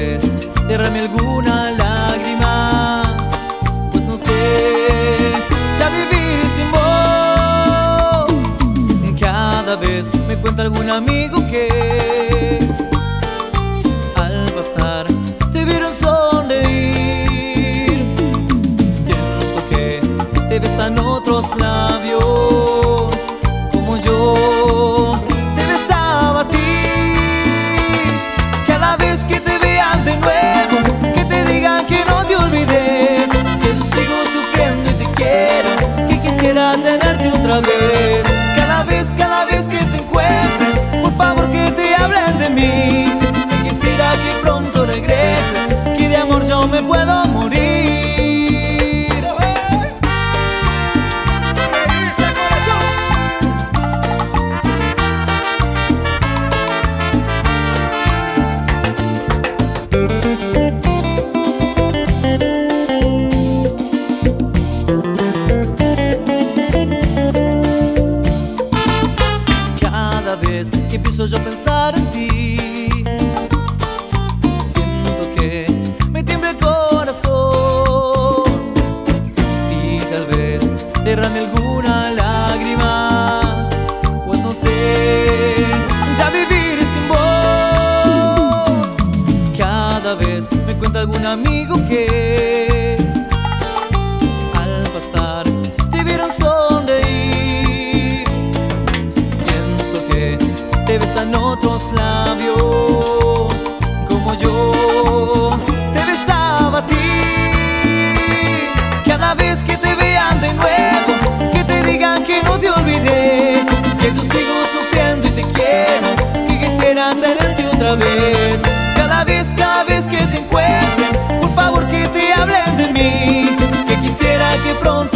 vez derrame alguna lágrima, pues no sé ya vivir sin vos. Cada vez me cuenta algún amigo que al pasar te vieron sonreír. Pienso que te besan otros labios vez que empiezo yo a pensar en ti, siento que me tiembla el corazón y tal vez derrame alguna lágrima, pues no sé ya vivir sin vos. Cada vez me cuenta algún amigo que te besan otros labios como yo te besaba a ti. Cada vez que te vean de nuevo, que te digan que no te olvidé, que yo sigo sufriendo y te quiero, que quisiera tenerte otra vez. Cada vez, cada vez que te encuentren, por favor que te hablen de mí, que quisiera que pronto